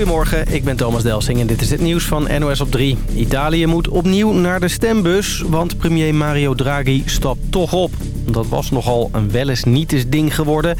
Goedemorgen, ik ben Thomas Delsing en dit is het nieuws van NOS op 3. Italië moet opnieuw naar de stembus, want premier Mario Draghi stapt toch op. Dat was nogal een wel eens niet eens ding geworden.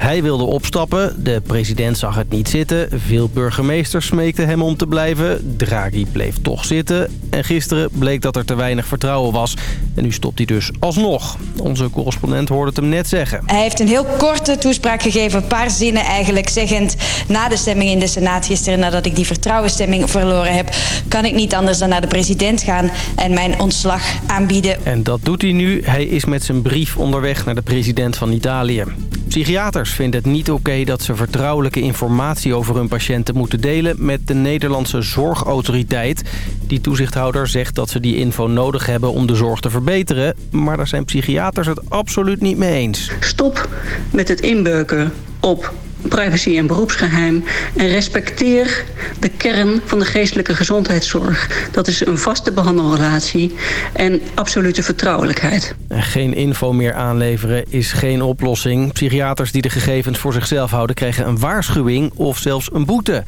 Hij wilde opstappen, de president zag het niet zitten. Veel burgemeesters smeekten hem om te blijven. Draghi bleef toch zitten. En gisteren bleek dat er te weinig vertrouwen was. En nu stopt hij dus alsnog. Onze correspondent hoorde het hem net zeggen. Hij heeft een heel korte toespraak gegeven, een paar zinnen eigenlijk, zeggend... na de stemming in de Senaat gisteren, nadat ik die vertrouwensstemming verloren heb... kan ik niet anders dan naar de president gaan en mijn ontslag aanbieden. En dat doet hij nu. Hij is met zijn brief onderweg naar de president van Italië. Psychiaters vinden het niet oké dat ze vertrouwelijke informatie over hun patiënten moeten delen met de Nederlandse Zorgautoriteit. Die toezichthouder zegt dat ze die info nodig hebben om de zorg te verbeteren. Maar daar zijn psychiaters het absoluut niet mee eens. Stop met het inbeuken op privacy en beroepsgeheim. En respecteer de kern van de geestelijke gezondheidszorg. Dat is een vaste behandelrelatie en absolute vertrouwelijkheid. En geen info meer aanleveren is geen oplossing. Psychiaters die de gegevens voor zichzelf houden krijgen een waarschuwing of zelfs een boete.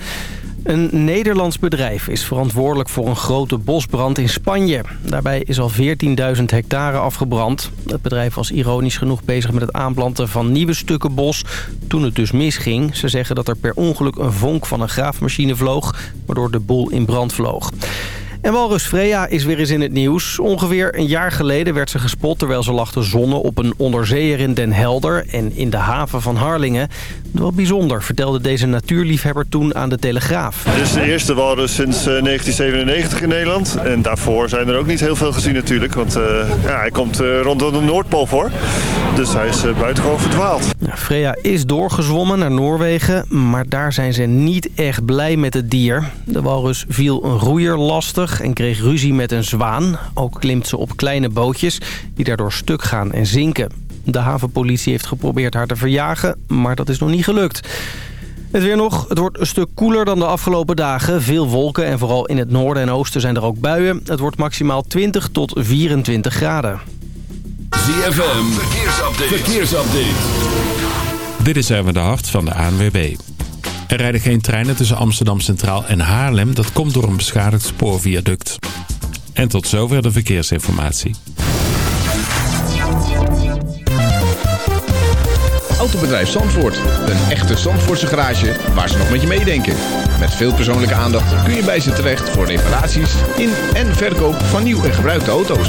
Een Nederlands bedrijf is verantwoordelijk voor een grote bosbrand in Spanje. Daarbij is al 14.000 hectare afgebrand. Het bedrijf was ironisch genoeg bezig met het aanplanten van nieuwe stukken bos... toen het dus misging. Ze zeggen dat er per ongeluk een vonk van een graafmachine vloog... waardoor de boel in brand vloog. En walrus Freya is weer eens in het nieuws. Ongeveer een jaar geleden werd ze gespot terwijl ze lag te zonnen op een onderzeeër in Den Helder en in de haven van Harlingen. Wel bijzonder, vertelde deze natuurliefhebber toen aan de Telegraaf. Dit is de eerste walrus sinds 1997 in Nederland. En daarvoor zijn er ook niet heel veel gezien natuurlijk, want uh, ja, hij komt uh, rondom de Noordpool voor. Dus hij is uh, buitengewoon verdwaald. Ja, Freya is doorgezwommen naar Noorwegen, maar daar zijn ze niet echt blij met het dier. De walrus viel een roeier lastig en kreeg ruzie met een zwaan. Ook klimt ze op kleine bootjes die daardoor stuk gaan en zinken. De havenpolitie heeft geprobeerd haar te verjagen, maar dat is nog niet gelukt. Het weer nog. Het wordt een stuk koeler dan de afgelopen dagen. Veel wolken en vooral in het noorden en oosten zijn er ook buien. Het wordt maximaal 20 tot 24 graden. ZFM, verkeersupdate. verkeersupdate. Dit is even de hart van de ANWB. Er rijden geen treinen tussen Amsterdam Centraal en Haarlem. Dat komt door een beschadigd spoorviaduct. En tot zover de verkeersinformatie. Autobedrijf Zandvoort. Een echte Zandvoortse garage waar ze nog met je meedenken. Met veel persoonlijke aandacht kun je bij ze terecht voor reparaties in en verkoop van nieuw en gebruikte auto's.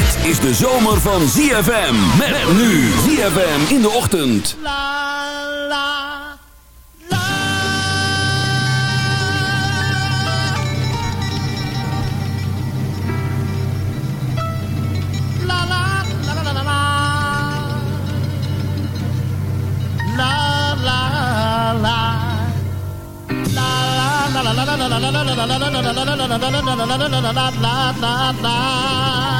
Dit is de zomer van ZFM. Met nu ZFM in de ochtend. La, la, la. La, la, la, la, la, la. La, la, la. La, la, la, la, la, la, la, la, la, la, la, la, la, la, la, la, la, la, la. La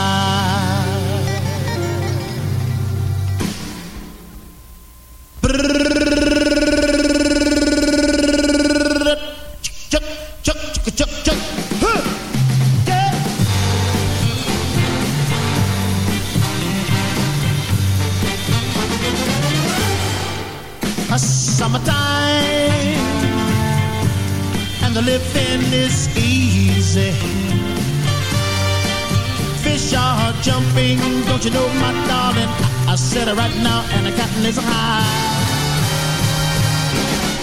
easy. Fish are jumping, don't you know, my darling? I, said it right now, and the cotton is high.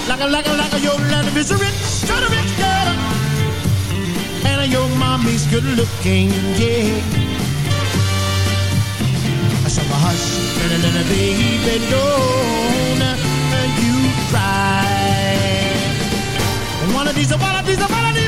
Like a, like a, like a, your land is rich, kind of rich girl. And your mommy's good looking, yeah. So hush, little, little baby, don't you cry. And one of these, one of these, one of these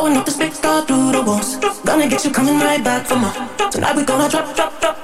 Blowing up the space all through the walls. Gonna get you coming right back for more. Tonight we gonna drop, drop, drop.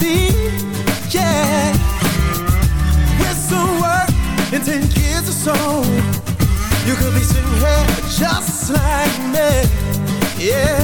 be. Yeah, with some work in ten years or so, you could be just like me. Yeah.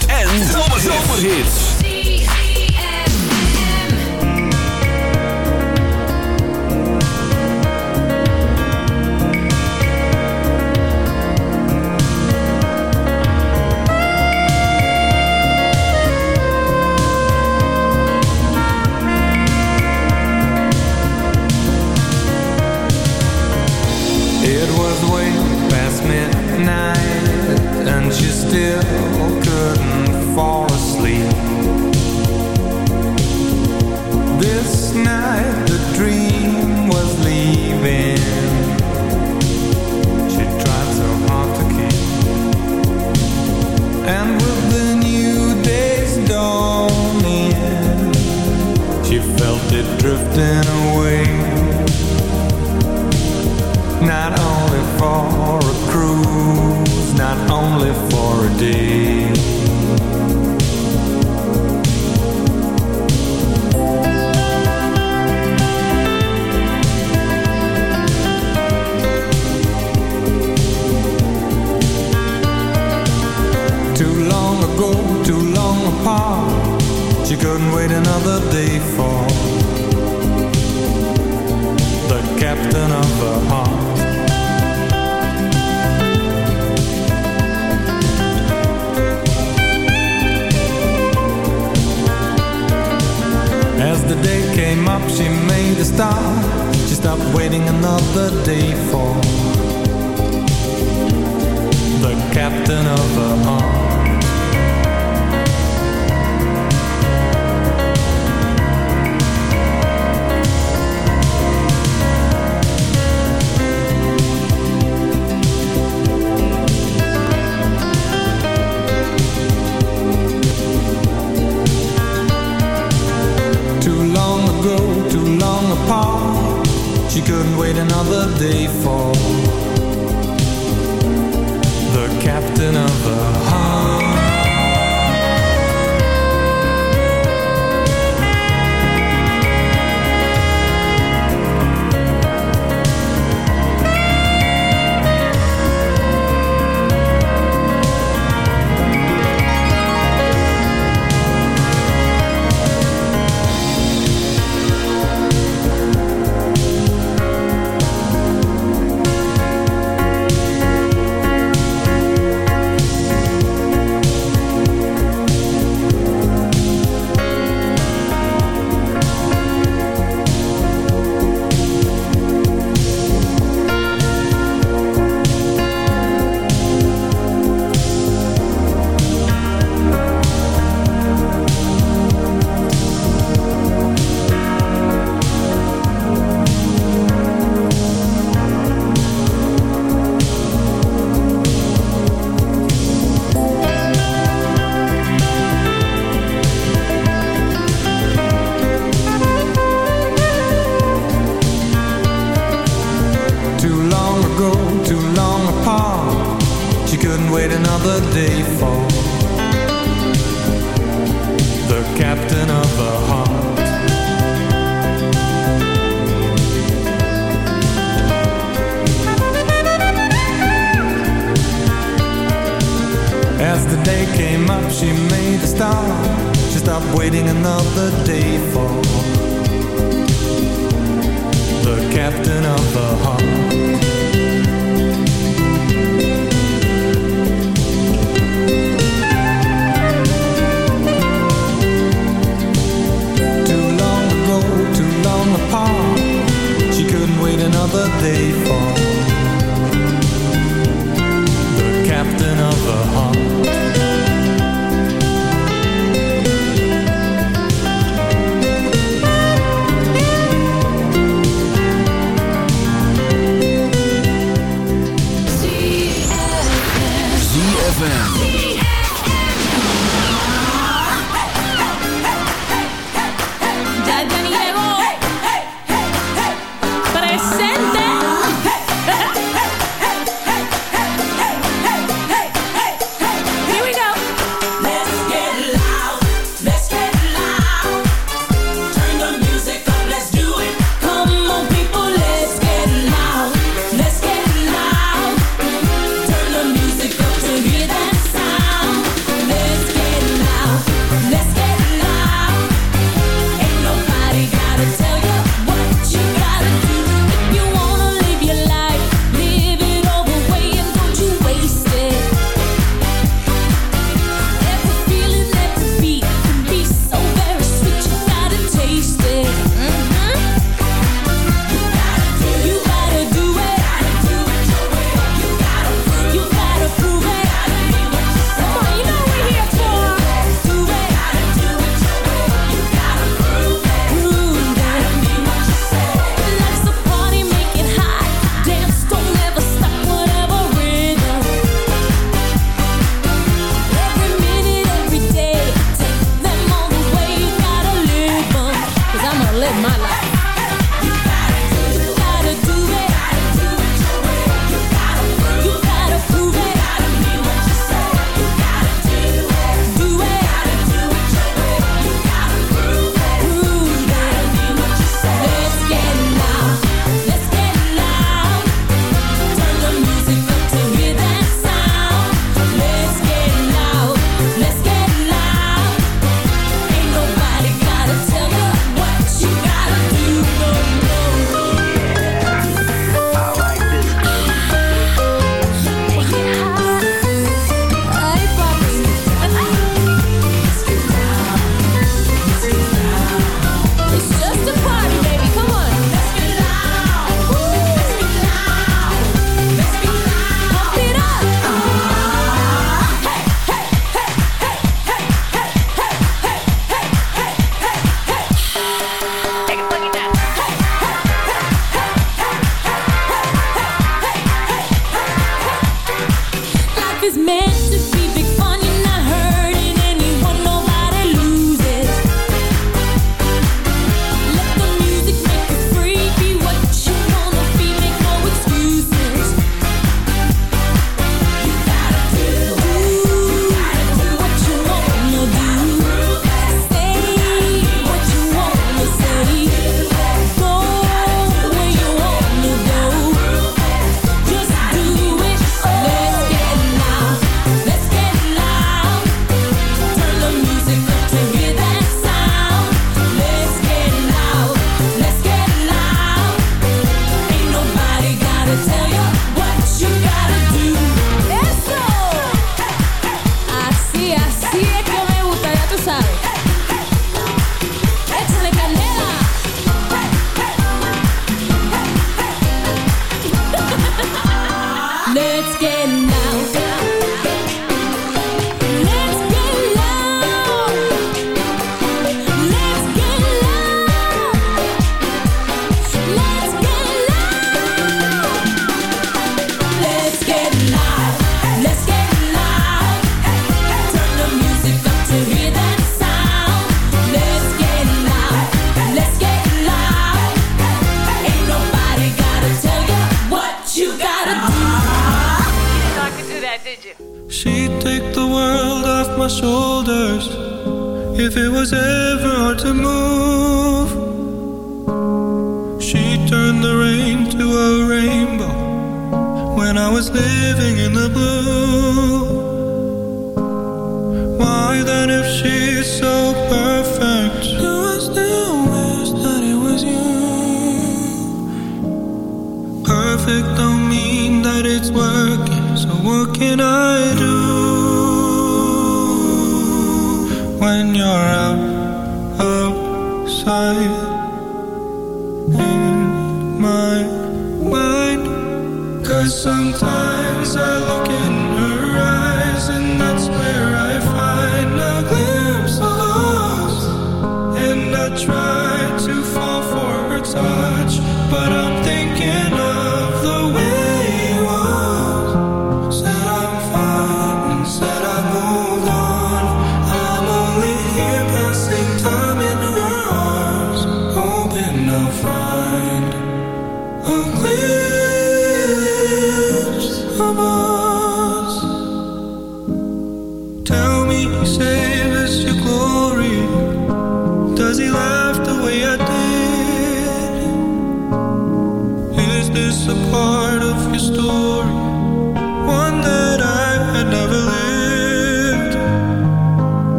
still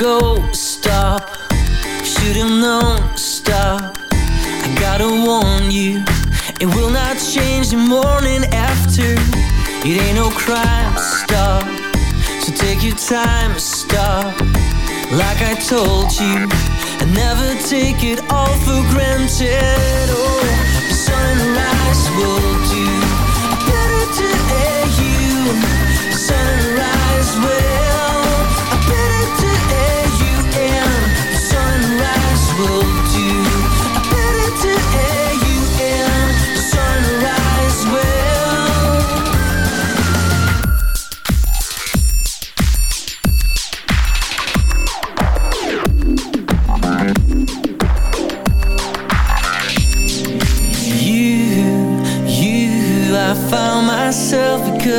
Go, stop. Should've known, stop. I gotta warn you, it will not change the morning after. It ain't no crime, stop. So take your time, stop. Like I told you, and never take it all for granted. Oh, the sunrise will do. Better to air you. Sunrise will.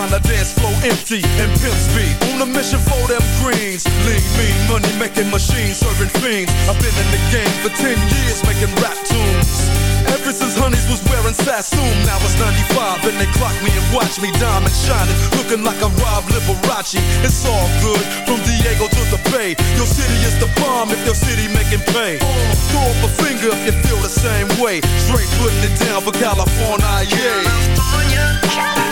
find a dance floor empty and pimp speed. On a mission for them greens. Lean, mean, money making machines serving fiends. I've been in the game for 10 years making rap tunes. Ever since Honeys was wearing Sassoon, now it's 95 and they clock me and watch me diamond shining, looking like a Rob Liberace. It's all good from Diego to the Bay. Your city is the bomb if your city making pay. Throw up a finger if you feel the same way. Straight putting it down for California, yeah. West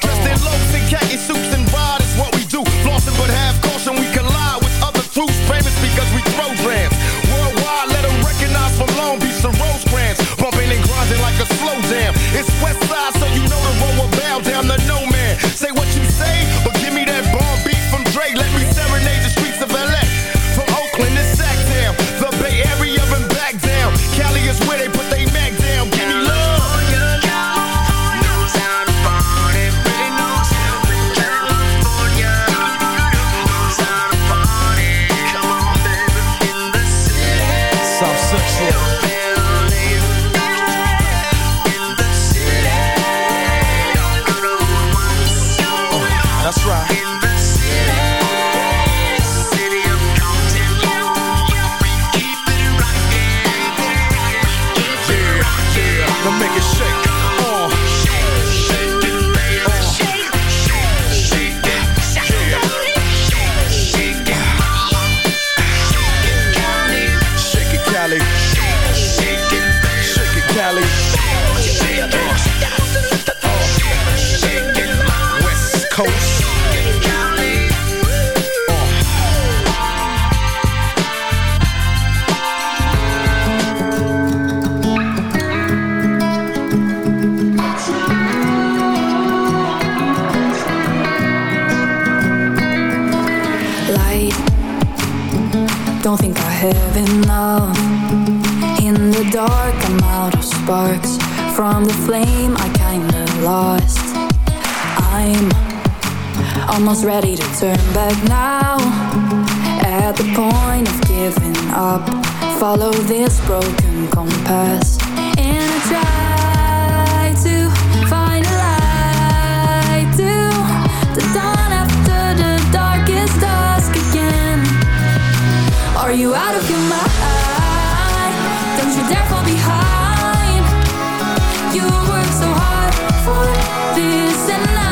Dressed in loafs and khaki suits behind. You worked so hard for this and I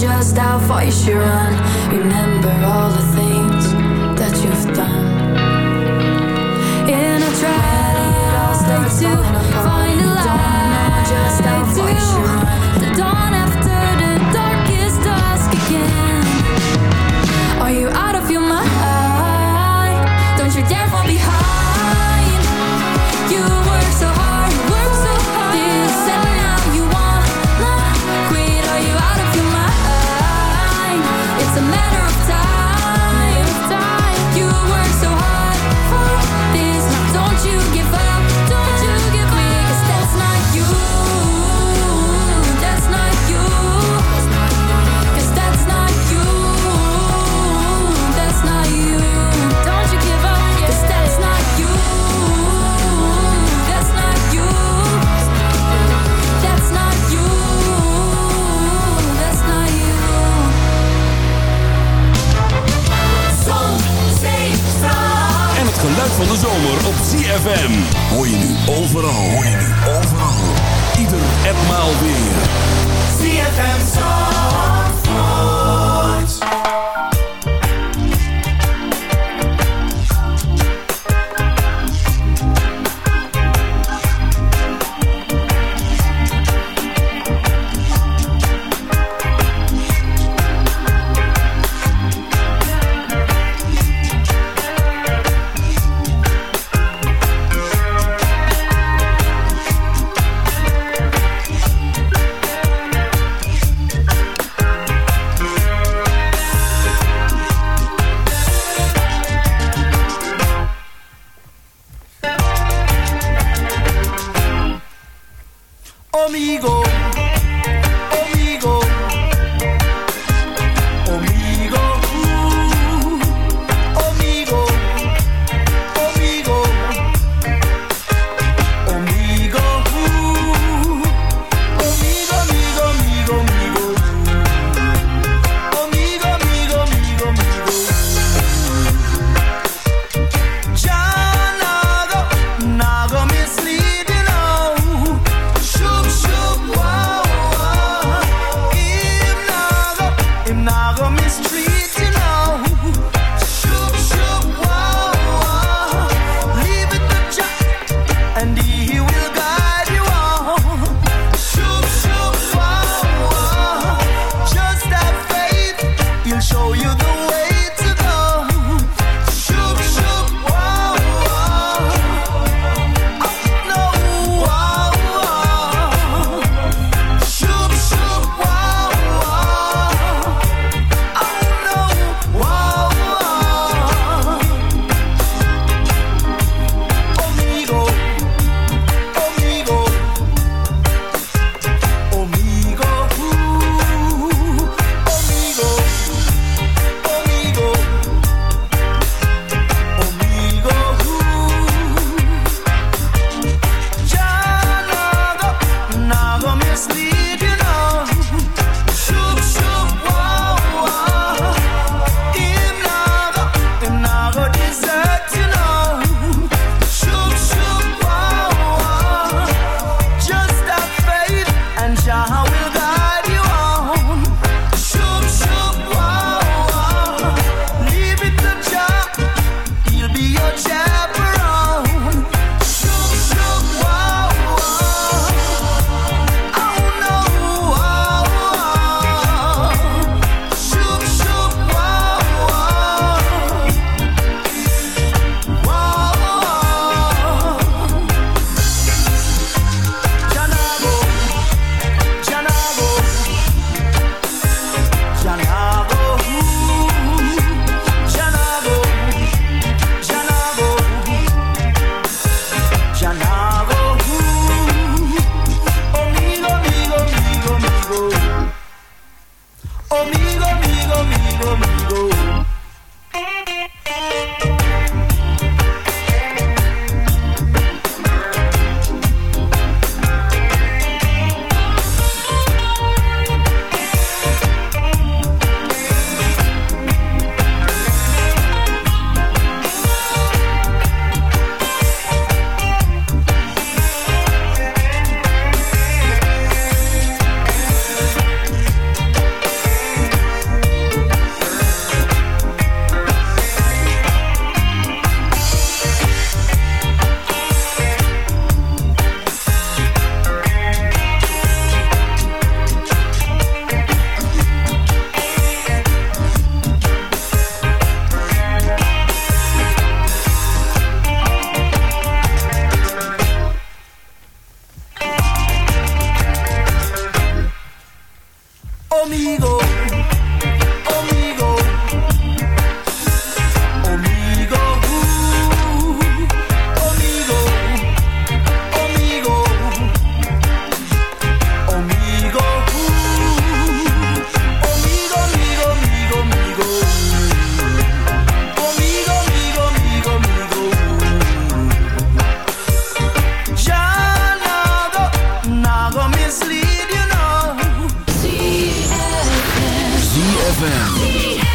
just how far you should run. Remember all the things that you've done. In a tragedy, I'll stay to find a light. Just how far you should run. ZFM.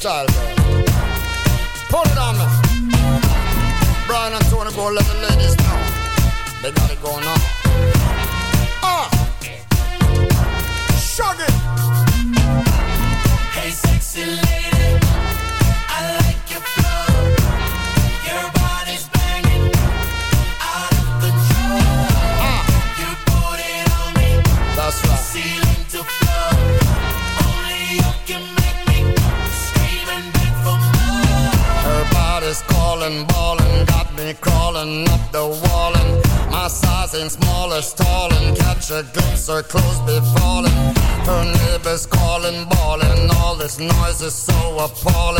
Style, girl. Put it on me. Brian and Tony go let the ladies know. They got it going on. Noise is so appalling.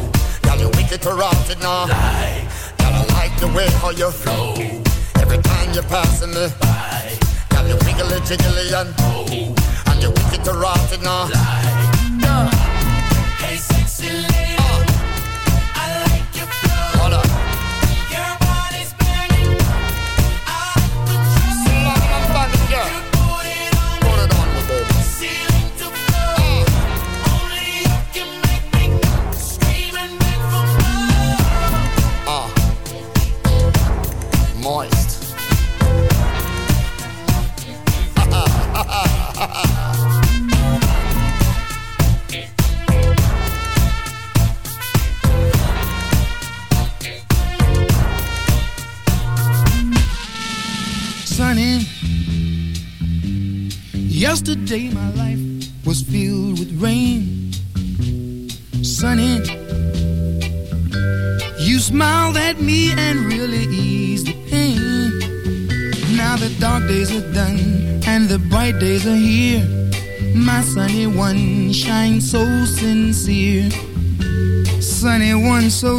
You wicked to now. Lie. I like the way how you flow. Every time you're passing me by. Girl, you wiggly jiggly and oh, and you wicked it now. Girl,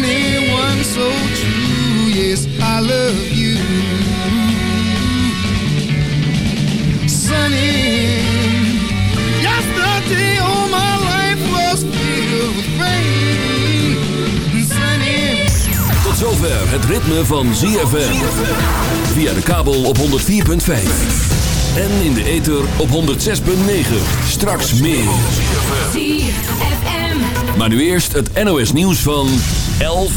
Sunny one so true, yes, I I love you. Sunny, yesterday all my life was filled with rain. Sunny. Tot zover het ritme van ZFM. Via de kabel op 104.5. En in de ether op 106.9. Straks meer. Maar nu eerst het NOS nieuws van 11